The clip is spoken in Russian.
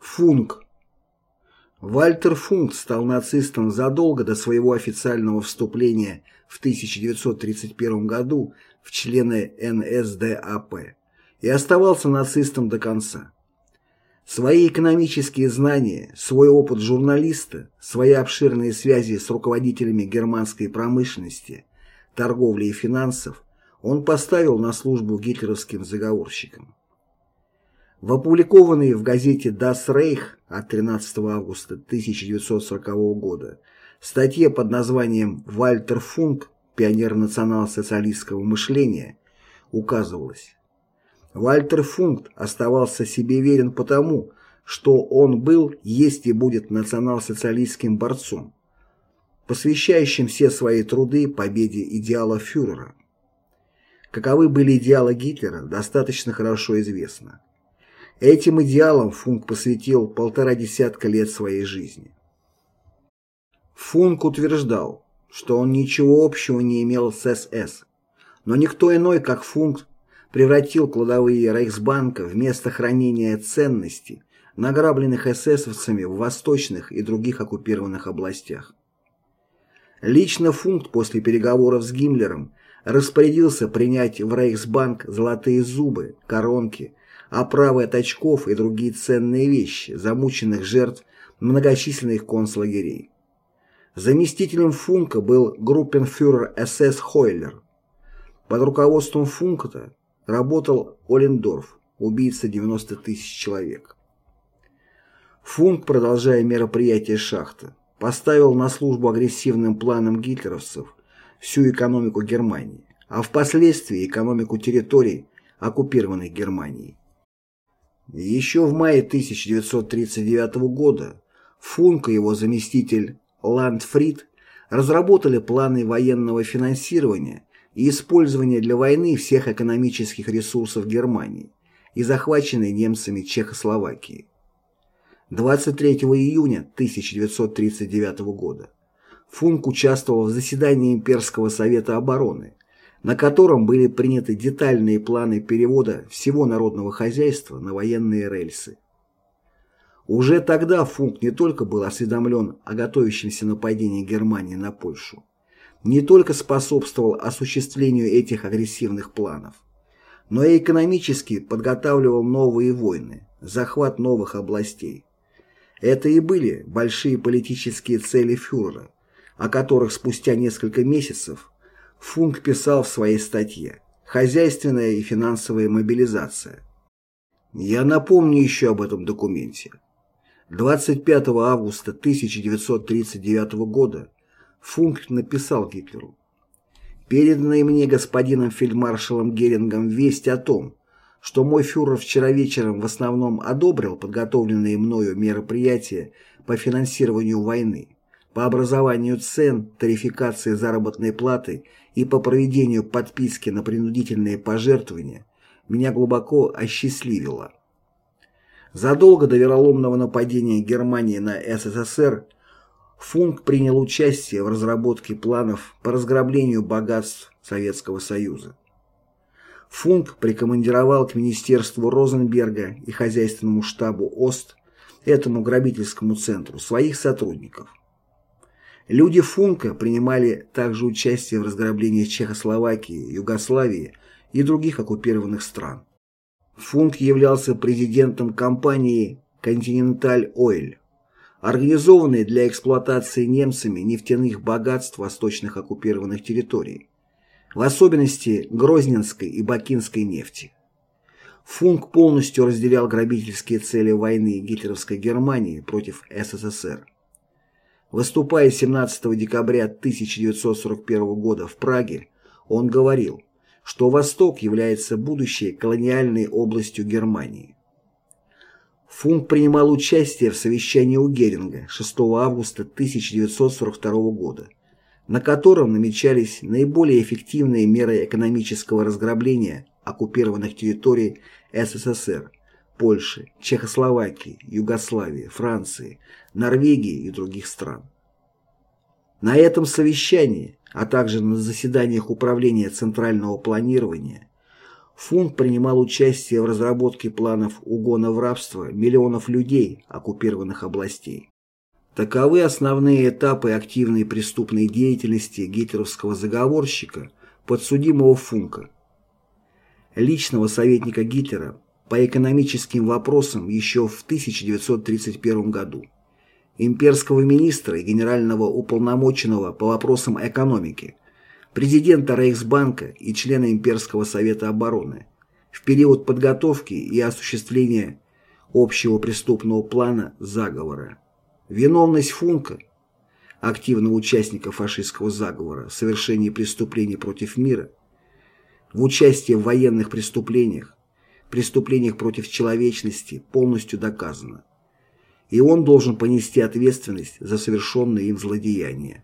Функ. Вальтер Функ стал нацистом задолго до своего официального вступления в 1931 году в члены НСДАП и оставался нацистом до конца. Свои экономические знания, свой опыт журналиста, свои обширные связи с руководителями германской промышленности, торговли и финансов он поставил на службу гитлеровским заговорщикам. В опубликованной в газете Das Reich от 13 августа 1940 года статье под названием «Вальтер Функ. Пионер национал-социалистского мышления» указывалось Вальтер Функ оставался себе верен потому, что он был, есть и будет национал-социалистским борцом, посвящающим все свои труды победе идеала фюрера. Каковы были идеалы Гитлера, достаточно хорошо известно. Этим идеалам Функ посвятил полтора десятка лет своей жизни. Функ утверждал, что он ничего общего не имел с СС, но никто иной, как Функ, превратил кладовые Рейхсбанка в место хранения ценностей, награбленных эсэсовцами в восточных и других оккупированных областях. Лично Функ после переговоров с Гиммлером распорядился принять в Рейхсбанк золотые зубы, коронки, оправы от очков и другие ценные вещи, замученных жертв многочисленных концлагерей. Заместителем Функа был группенфюрер СС Хойлер. Под руководством Функта работал Олендорф, убийца 90 тысяч человек. Функ, продолжая мероприятие шахта, поставил на службу агрессивным планам гитлеровцев всю экономику Германии, а впоследствии экономику территорий, оккупированных Германией. Еще в мае 1939 года Функ и его заместитель Ландфрид разработали планы военного финансирования и использования для войны всех экономических ресурсов Германии и захваченной немцами Чехословакии. 23 июня 1939 года Функ участвовал в заседании Имперского совета обороны, на котором были приняты детальные планы перевода всего народного хозяйства на военные рельсы. Уже тогда Функ не только был осведомлен о готовящемся нападении Германии на Польшу, не только способствовал осуществлению этих агрессивных планов, но и экономически подготавливал новые войны, захват новых областей. Это и были большие политические цели фюрера, о которых спустя несколько месяцев Функ писал в своей статье «Хозяйственная и финансовая мобилизация». Я напомню еще об этом документе. 25 августа 1939 года Функ написал Гитлеру «Переданная мне господином фельдмаршалом Герингом весть о том, что мой фюрер вчера вечером в основном одобрил подготовленные мною мероприятия по финансированию войны, по образованию цен, тарификации заработной платы и по проведению подписки на принудительные пожертвования меня глубоко осчастливило. Задолго до вероломного нападения Германии на СССР Функ принял участие в разработке планов по разграблению богатств Советского Союза. Функ прикомандировал к Министерству Розенберга и хозяйственному штабу ОСТ этому грабительскому центру своих сотрудников. Люди Функа принимали также участие в разграблении Чехословакии, Югославии и других оккупированных стран. Функ являлся президентом компании «Континенталь Ойл», организованной для эксплуатации немцами нефтяных богатств восточных оккупированных территорий, в особенности Грозненской и Бакинской нефти. Функ полностью разделял грабительские цели войны гитлеровской Германии против СССР. Выступая 17 декабря 1941 года в Праге, он говорил, что Восток является будущей колониальной областью Германии. Функ принимал участие в совещании у Геринга 6 августа 1942 года, на котором намечались наиболее эффективные меры экономического разграбления оккупированных территорий СССР Польши, Чехословакии, Югославии, Франции, Норвегии и других стран. На этом совещании, а также на заседаниях Управления Центрального планирования, Фунт принимал участие в разработке планов угона в рабство миллионов людей оккупированных областей. Таковы основные этапы активной преступной деятельности гитлеровского заговорщика, подсудимого Функа. Личного советника Гитлера по экономическим вопросам еще в 1931 году, имперского министра и генерального уполномоченного по вопросам экономики, президента Рейхсбанка и члена Имперского совета обороны в период подготовки и осуществления общего преступного плана заговора. Виновность Функа, активного участника фашистского заговора в совершении преступлений против мира, в участии в военных преступлениях, преступлениях против человечности полностью доказано. И он должен понести ответственность за совершенные им злодеяния.